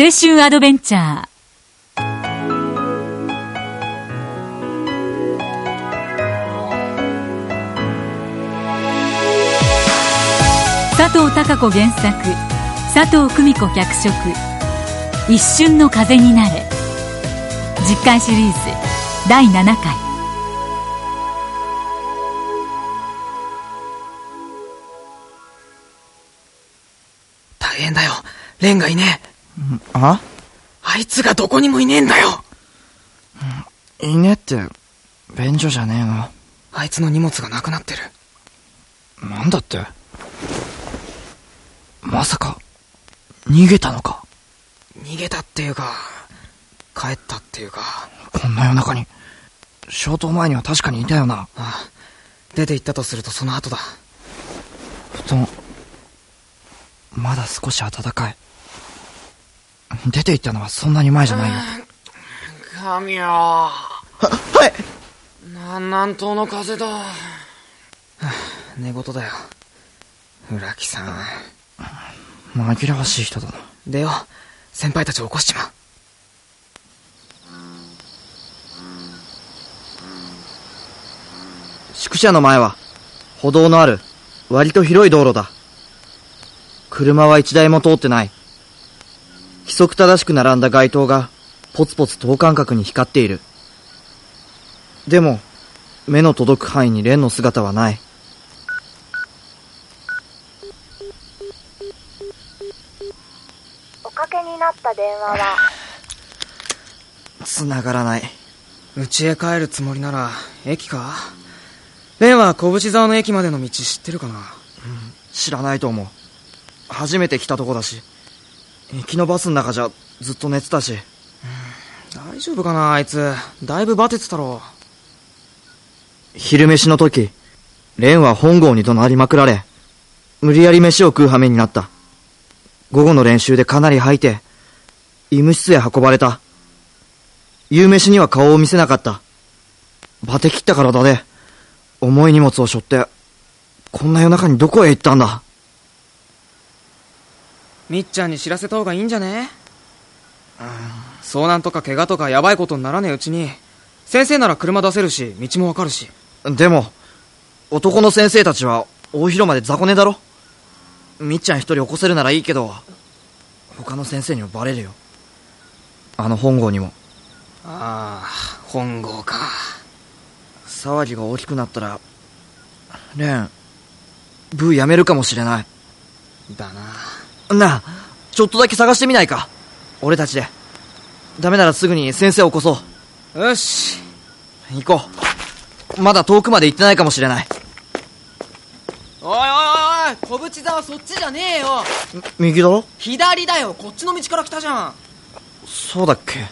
青春アドベンチャー。佐藤孝子原作。佐藤久美子脚色「一瞬の風になれ」実回シリーズ。第7回。大変だよ。レンがいねえ。ああいつがどこにもいねえんだよ。いねって、便所じゃねえの。あいつの荷物がなくなってる。なんだって？まさか、逃げたのか？逃げたっていうか、帰ったっていうか。こんな夜中に。消灯前には確かにいたよな。ああ出て行ったとするとその後だ。布団、まだ少し暖かい。出て行ったのはそんなに前じゃないよ。神よ。は、はいな、南東の風だ。はあ寝言だよ。浦木さん。紛らわしい人だな。でよ、先輩たちを起こしちまう。宿舎の前は、歩道のある、割と広い道路だ。車は一台も通ってない。規則正しく並んだ街灯が、ポツポツ等間隔に光っている。でも、目の届く範囲に蓮の姿はない。おかけになった電話は繋がらない。家へ帰るつもりなら、駅か？レンは小淵沢の駅までの道知ってるかな？知らないと思う。初めて来たとこだし。行きのバスの中じゃずっと寝てたし。大丈夫かなあいつ。だいぶバテてたろ。昼飯の時、蓮は本郷に怒鳴りまくられ、無理やり飯を食う羽目になった。午後の練習でかなり吐いて、医務室へ運ばれた。夕飯には顔を見せなかった。バテ切った体で、重い荷物を背負って、こんな夜中にどこへ行ったんだみっちゃんに知らせた方がいいんじゃね？遭難とか怪我とかやばいことにならねえうちに、先生なら車出せるし、道もわかるし。でも、男の先生たちは大広間で雑魚寝だろ？みっちゃん一人起こせるならいいけど、他の先生にもバレるよ。あの本郷にも。ああ、本郷か。騒ぎが大きくなったら、レン、ブーやめるかもしれない。だな。なあ、ちょっとだけ探してみないか。俺たちで。ダメならすぐに先生を起こそう。よし。行こう。まだ遠くまで行ってないかもしれない。おいおいおいおい小淵沢そっちじゃねえよ右だろ？左だよこっちの道から来たじゃんそうだっけ？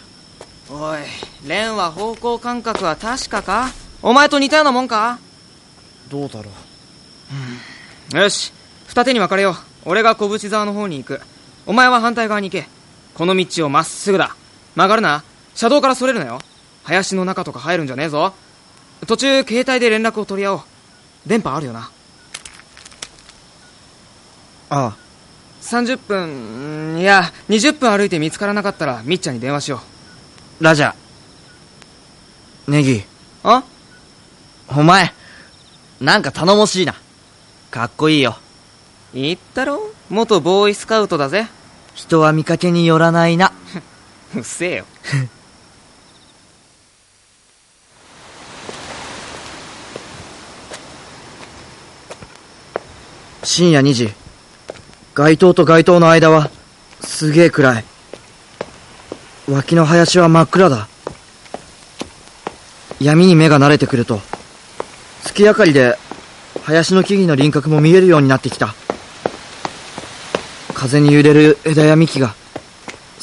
おい、レンは方向感覚は確かか？お前と似たようなもんか？どうだろう。よし、二手に分かれよう。俺が小淵沢の方に行く。お前は反対側に行け。この道をまっすぐだ。曲がるな。車道からそれるなよ。林の中とか入るんじゃねえぞ。途中、携帯で連絡を取り合おう。電波あるよな。ああ、30分、んいや、20分歩いて見つからなかったら、みっちゃんに電話しよラジャー。ネギ、う。あ？お前、なんか頼もしいな。かっこいいよ。言ったろ？元ボーイスカウトだぜ。人は見かけによらないな。うっせえよ。深夜2時。街灯と街灯の間は、すげえ暗い。脇の林は真っ暗だ。闇に目が慣れてくると、月明かりで、林の木々の輪郭も見えるようになってきた。風に揺れる枝や幹が、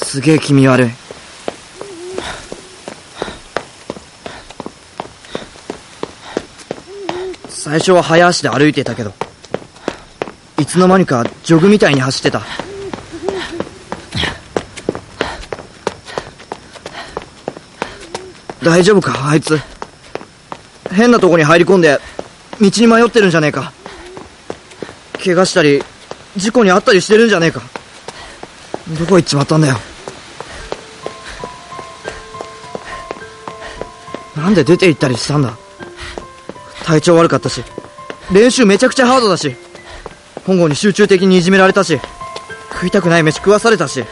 すげえ気味悪い。最初は早足で歩いてたけど、いつの間にかジョグみたいに走ってた。大丈夫かあいつ。変なとこに入り込んで、道に迷ってるんじゃねえか。怪我したり、事故に遭ったりしてるんじゃねえか。どこ行っちまったんだよ。なんで出て行ったりしたんだ。体調悪かったし。練習めちゃくちゃハードだし。本郷に集中的にいじめられたし。食いたくない飯食わされたし。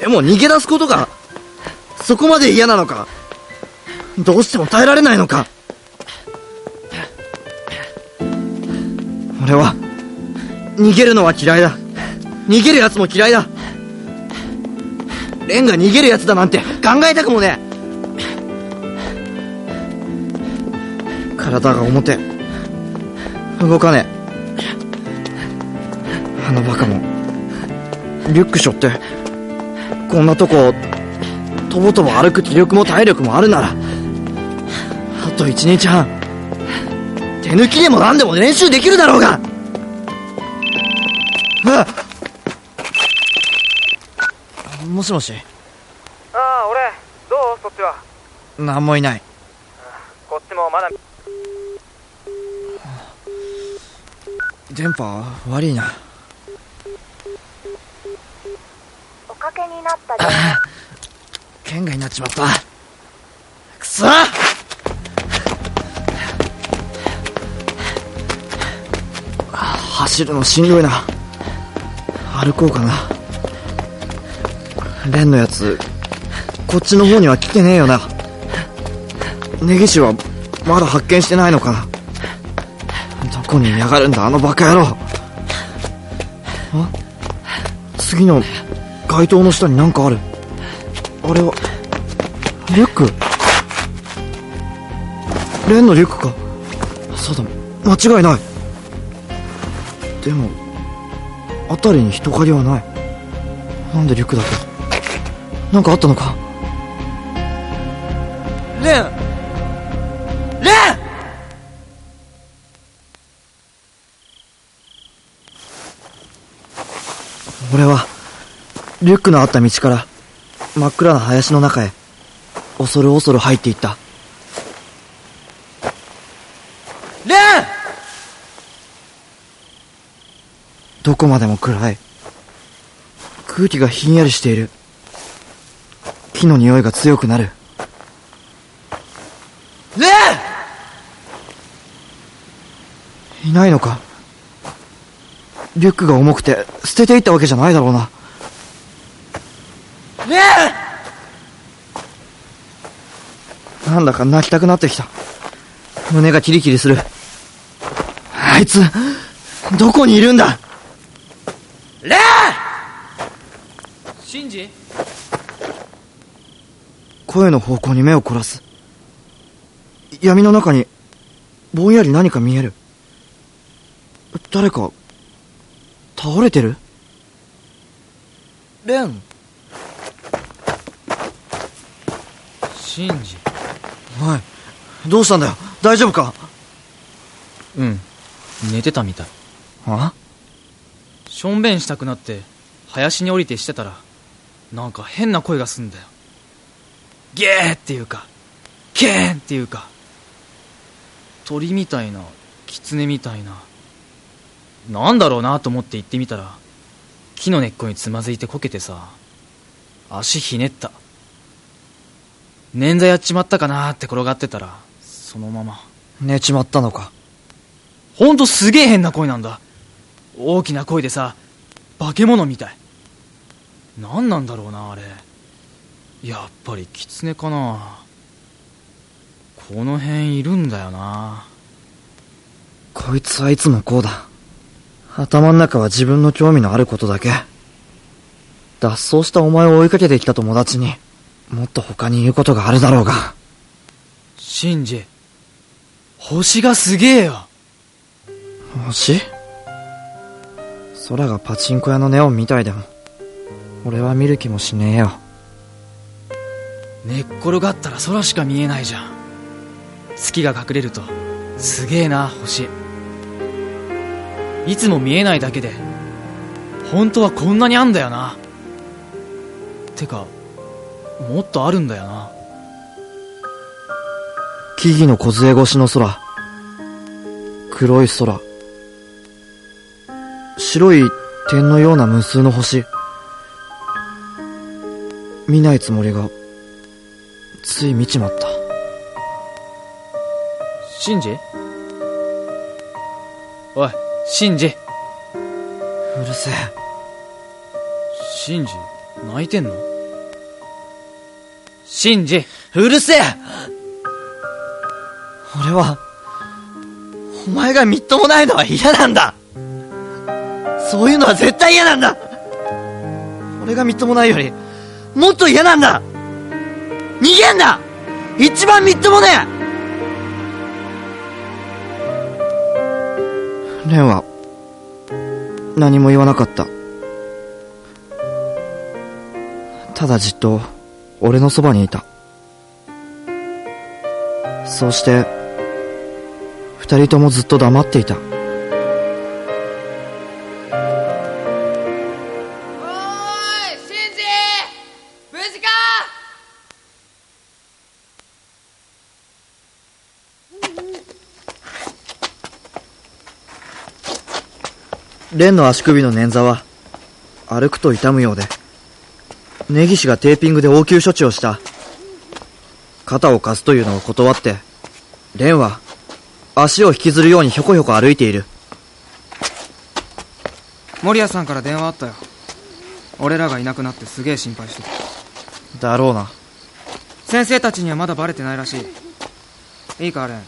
でも逃げ出すことがそこまで嫌なのか。どうしても耐えられないのか。俺は逃げるのは嫌いだ。逃げる奴も嫌いだ。レンが逃げる奴だなんて考えたくもねえ。体が重て。動かねえ。あのバカも、リュック背負って、こんなとこ、とぼとぼ歩く気力も体力もあるなら、あと一日半、手抜きでも何でも練習できるだろうがあ もしもし。ああ俺。どう？そっちは。何もいない。こっちもまだ。電波？悪いな。おかけになった電話県外になっちまった。くそ！走るのしんどいな歩こうかな。レンのやつこっちの方には来てねえよな。根岸はまだ発見してないのかな。どこにいやがるんだあのバカ野郎。あ？次の街灯の下になんかある。あれはリュック？レンのリュックか。そうだ間違いない。でも辺りに人影はない。なんでリュックだけ？なんかあったのか？レン！レン！俺はリュックのあった道から真っ暗な林の中へ恐る恐る入っていったレンどこまでも暗い。空気がひんやりしている。木の匂いが強くなる。レンいないのか？リュックが重くて捨てていったわけじゃないだろうな。レンなんだか泣きたくなってきた。胸がキリキリする。あいつどこにいるんだ？レンシンジ？声の方向に目を凝らす。闇の中にぼんやり何か見える。誰か倒れてる？レン。シンジ。おいどうしたんだよ？大丈夫か？うん。寝てたみたい。あ？しょんべんしたくなって林に降りてしてたらなんか変な声がすんだよ。ゲーっていうかケーンっていうか。鳥みたいな狐みたいななんだろうなと思って行ってみたら木の根っこにつまずいてこけてさ足ひねった。捻挫やっちまったかなって転がってたらそのまま。寝ちまったのか。ほんとすげえ変な声なんだ大きな声でさ化け物みたい。何なんだろうなあれ。やっぱり狐かな。この辺いるんだよな。こいつはいつもこうだ。頭の中は自分の興味のあることだけ。脱走したお前を追いかけてきた友達にもっと他に言うことがあるだろうが。シンジ星がすげえよ。星？空がパチンコ屋のネオンみたいでも俺は見る気もしねえよ。寝っ転がったら空しか見えないじゃん。月が隠れるとすげえな星。いつも見えないだけで本当はこんなにあんだよな。てかもっとあるんだよな。木々の梢越しの空。黒い空白い点のような無数の星。見ないつもりがつい見ちまった。シンジ？おいシンジ。うるせえ。シンジ泣いてんの？シンジ。うるせえ。俺はお前がみっともないのは嫌なんだそういうのは絶対嫌なんだ。俺がみっともないよりもっと嫌なんだ。逃げんだ一番みっともねえ。蓮は何も言わなかった。ただじっと俺のそばにいた。そうして二人ともずっと黙っていた。蓮の足首の捻挫は歩くと痛むようで根岸がテーピングで応急処置をした。肩を貸すというのを断って蓮は足を引きずるようにひょこひょこ歩いている。守谷さんから電話あったよ。俺らがいなくなってすげえ心配してた。だろうな。先生たちにはまだバレてないらしい。いいかレン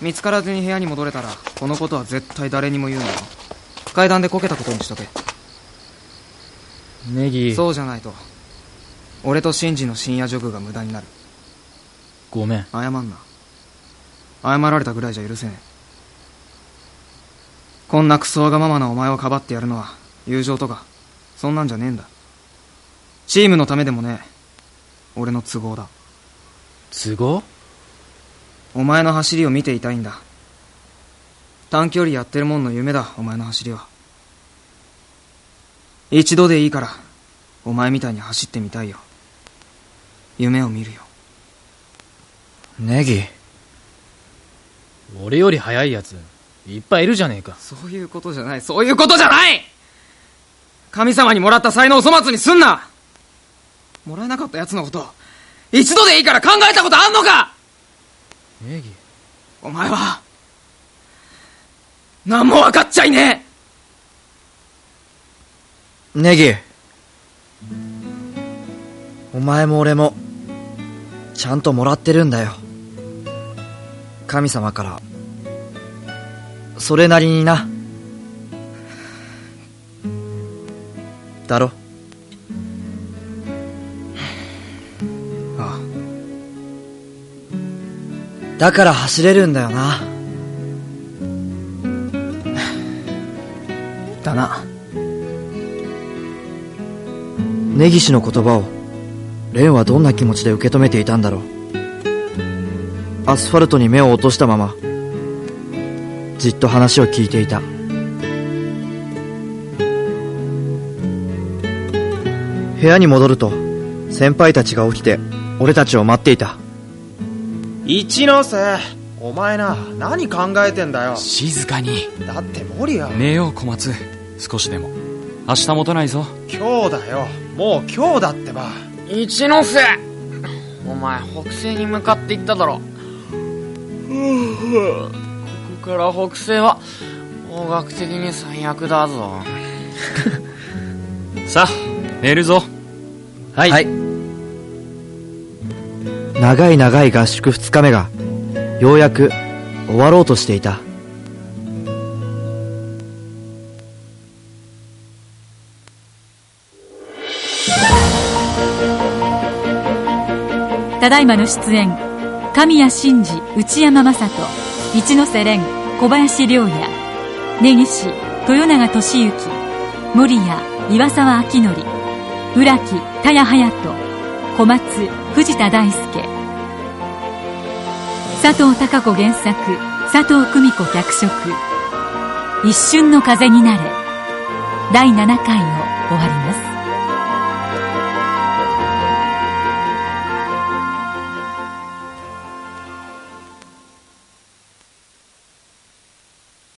見つからずに部屋に戻れたらこのことは絶対誰にも言うなよ階段でこけたことにしとけネギ。そうじゃないと俺とシンジの深夜ジョグが無駄になる。ごめん。謝んな。謝られたぐらいじゃ許せねえ。こんなクソわがままなお前をかばってやるのは友情とかそんなんじゃねえんだ。チームのためでもねえ。俺の都合だ。都合？お前の走りを見ていたいんだ短距離やってるもんの夢だお前の走りは。一度でいいからお前みたいに走ってみたいよ。夢を見るよ。ネギ？俺より速いやついっぱいいるじゃねえか。そういうことじゃない。そういうことじゃない！神様にもらった才能を粗末にすんな！もらえなかった奴のこと一度でいいから考えたことあんのか！ネギ？お前は何も分かっちゃいねえ。ネギ。お前も俺もちゃんともらってるんだよ。神様から。それなりにな。だろ。あだから走れるんだよな。だな。根岸の言葉を蓮はどんな気持ちで受け止めていたんだろう。アスファルトに目を落としたままじっと話を聞いていた。部屋に戻ると先輩たちが起きて俺たちを待っていた。一ノ瀬お前な何考えてんだよ。静かに。だって守谷寝よう小松少しでも。明日持たないぞ。今日だよ。もう今日だってば。一ノ瀬。お前北西に向かって行っただろ。ここから北西は方角的に最悪だぞ。さあ寝るぞ。はい、はい。長い長い合宿2日目がようやく終わろうとしていたただいまの出演神谷真司内山雅人一ノ瀬廉小林陵也根岸豊永俊之守谷岩沢明則浦木田谷隼人小松藤田大輔。佐藤孝子原作佐藤久美子脚色「一瞬の風になれ」第7回を終わります。